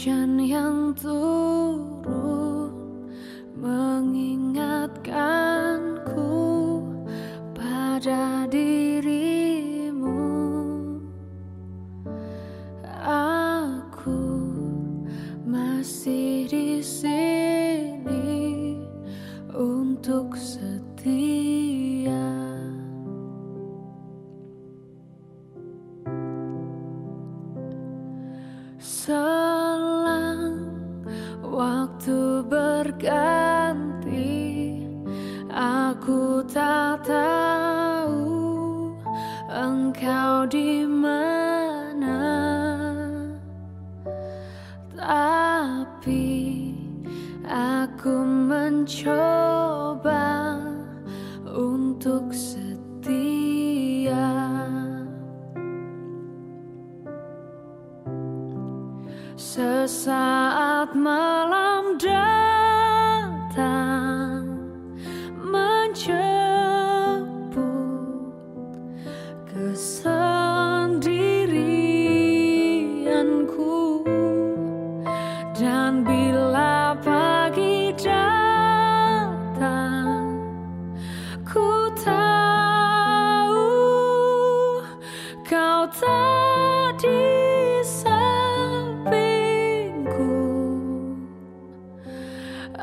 Hujan yang turun berganti, aku tak tahu engkau di mana, tapi aku mencoba untuk setia. Sesaat malam datang bila pagi datang ku tahu kau tak di sampingku.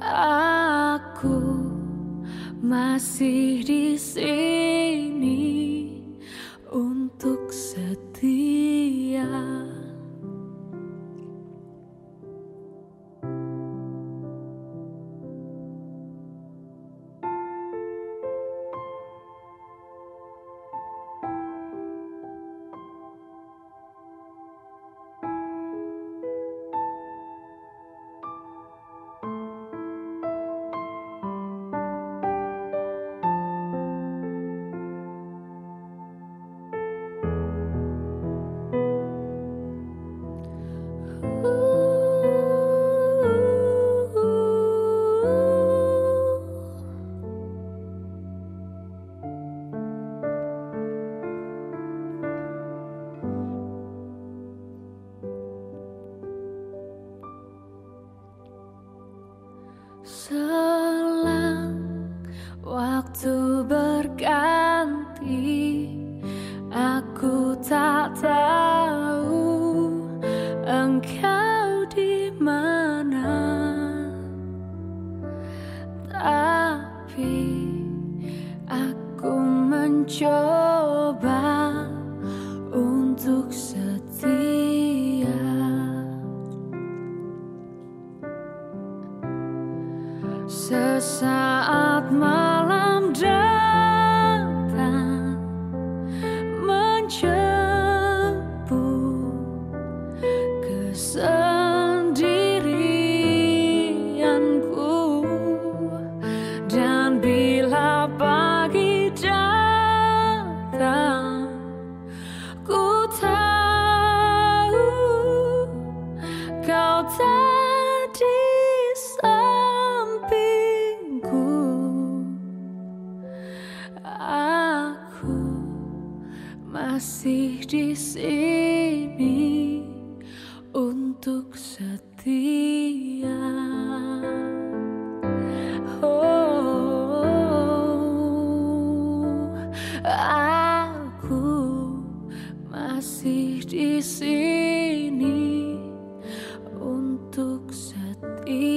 Aku masih di sini waktu berganti, aku tak tahu engkau di mana, tapi aku mencoba Sesaat malam datang menjemput kesendirianku. Dan bila pagi datang ku tahu kau tak masih di sini untuk setia. Oh, aku masih di sini untuk setia.